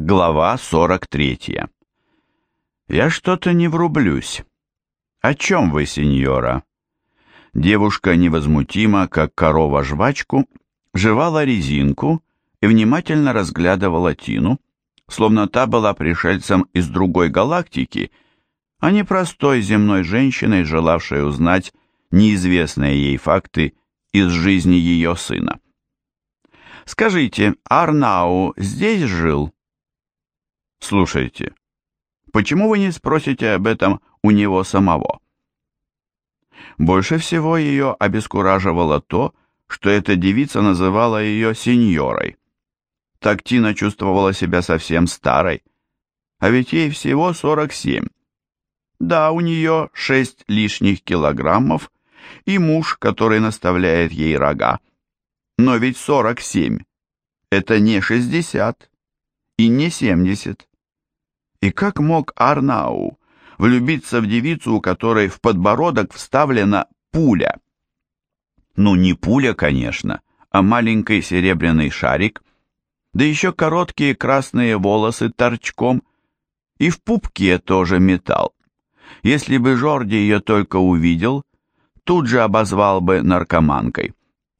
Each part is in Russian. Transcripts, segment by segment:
Глава 43. «Я что-то не врублюсь. О чем вы, сеньора?» Девушка невозмутимо, как корова-жвачку, жевала резинку и внимательно разглядывала Тину, словно та была пришельцем из другой галактики, а не простой земной женщиной, желавшей узнать неизвестные ей факты из жизни ее сына. «Скажите, Арнау здесь жил?» Слушайте, почему вы не спросите об этом у него самого? Больше всего ее обескураживало то, что эта девица называла ее сеньорой. Так Тина чувствовала себя совсем старой, а ведь ей всего 47. Да, у нее 6 лишних килограммов и муж, который наставляет ей рога. Но ведь 47 – это не 60 и не 70. И как мог Арнау влюбиться в девицу, у которой в подбородок вставлена пуля? Ну, не пуля, конечно, а маленький серебряный шарик, да еще короткие красные волосы торчком, и в пупке тоже металл. Если бы Жорди ее только увидел, тут же обозвал бы наркоманкой.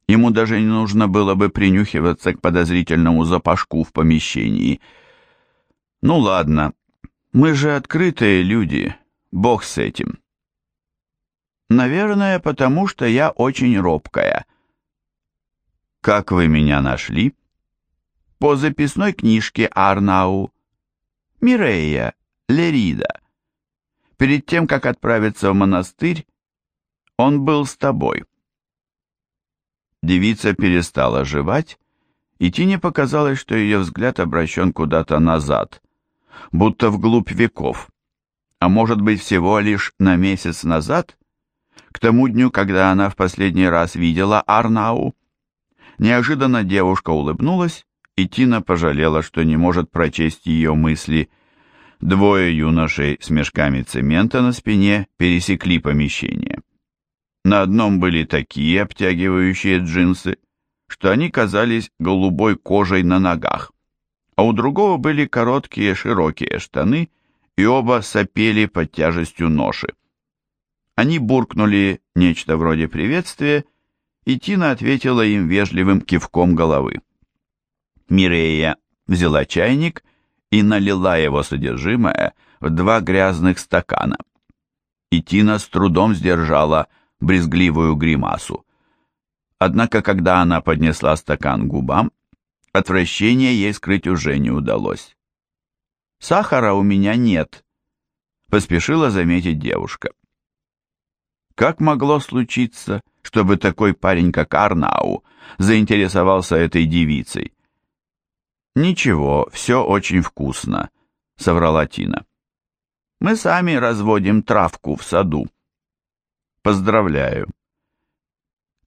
Ему даже не нужно было бы принюхиваться к подозрительному запашку в помещении. Ну ладно, мы же открытые люди, бог с этим. Наверное, потому что я очень робкая. Как вы меня нашли? По записной книжке Арнау. Мирея, Лерида. Перед тем, как отправиться в монастырь, он был с тобой. Девица перестала жевать, и Тине показалось, что ее взгляд обращен куда-то назад, будто вглубь веков, а может быть всего лишь на месяц назад, к тому дню, когда она в последний раз видела Арнау. Неожиданно девушка улыбнулась, и Тина пожалела, что не может прочесть ее мысли. Двое юношей с мешками цемента на спине пересекли помещение. На одном были такие обтягивающие джинсы, что они казались голубой кожей на ногах а у другого были короткие широкие штаны, и оба сопели под тяжестью ноши. Они буркнули нечто вроде приветствия, и Тина ответила им вежливым кивком головы. Мирея взяла чайник и налила его содержимое в два грязных стакана. И Тина с трудом сдержала брезгливую гримасу. Однако, когда она поднесла стакан к губам, Отвращение ей скрыть уже не удалось. «Сахара у меня нет», — поспешила заметить девушка. Как могло случиться, чтобы такой парень, как Арнау, заинтересовался этой девицей? «Ничего, все очень вкусно», — соврала Тина. «Мы сами разводим травку в саду». «Поздравляю».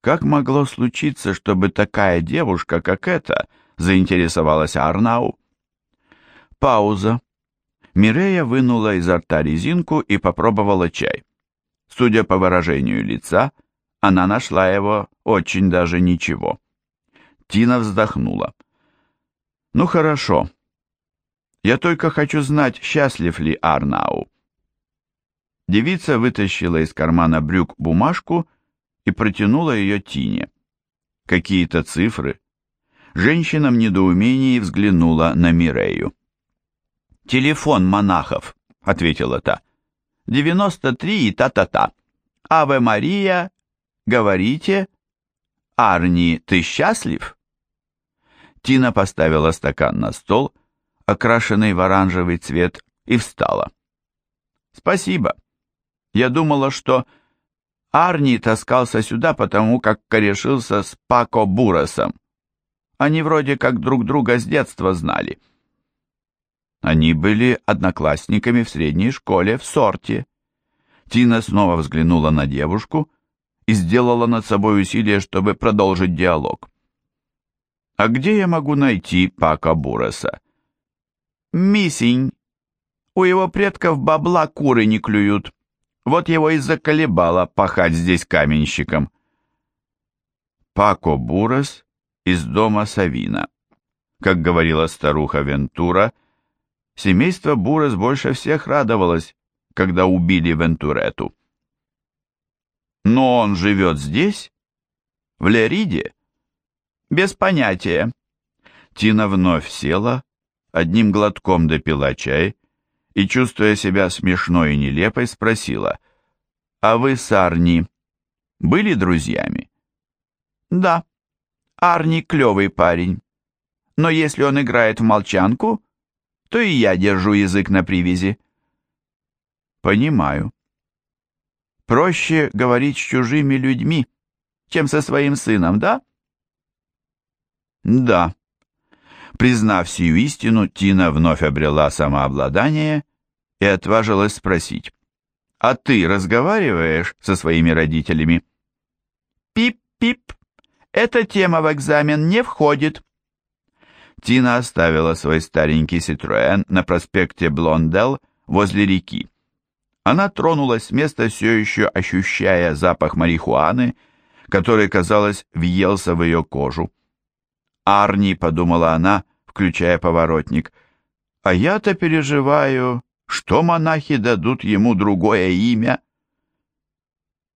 Как могло случиться, чтобы такая девушка, как эта, — заинтересовалась Арнау. Пауза. Мирея вынула изо рта резинку и попробовала чай. Судя по выражению лица, она нашла его очень даже ничего. Тина вздохнула. «Ну хорошо. Я только хочу знать, счастлив ли Арнау». Девица вытащила из кармана брюк бумажку и протянула ее Тине. Какие-то цифры, Женщина в недоумении взглянула на Мирею. «Телефон монахов», — ответила та. «Девяносто три и та-та-та. Аве Мария, говорите. Арни, ты счастлив?» Тина поставила стакан на стол, окрашенный в оранжевый цвет, и встала. «Спасибо. Я думала, что Арни таскался сюда, потому как корешился с Пако Буросом. Они вроде как друг друга с детства знали. Они были одноклассниками в средней школе в сорте. Тина снова взглянула на девушку и сделала над собой усилие, чтобы продолжить диалог. «А где я могу найти Пака Буреса?» «Миссинь. У его предков бабла куры не клюют. Вот его и заколебало пахать здесь каменщиком». Пако Бурес из дома Савина. Как говорила старуха Вентура, семейство Бурес больше всех радовалось, когда убили Вентурету. Но он живет здесь? В Лериде? Без понятия. Тина вновь села, одним глотком допила чай и, чувствуя себя смешной и нелепой, спросила, «А вы с Арни были друзьями?» «Да, Арни клевый парень. Но если он играет в молчанку, то и я держу язык на привязи». «Понимаю. Проще говорить с чужими людьми, чем со своим сыном, да?» «Да». Признав сию истину, Тина вновь обрела самообладание и отважилась спросить. «А ты разговариваешь со своими родителями?» «Пип-пип, эта тема в экзамен не входит». Тина оставила свой старенький Ситроэн на проспекте Блондел возле реки. Она тронулась с места, все еще ощущая запах марихуаны, который, казалось, въелся в ее кожу. «Арни», — подумала она, включая поворотник, — «а я-то переживаю, что монахи дадут ему другое имя?»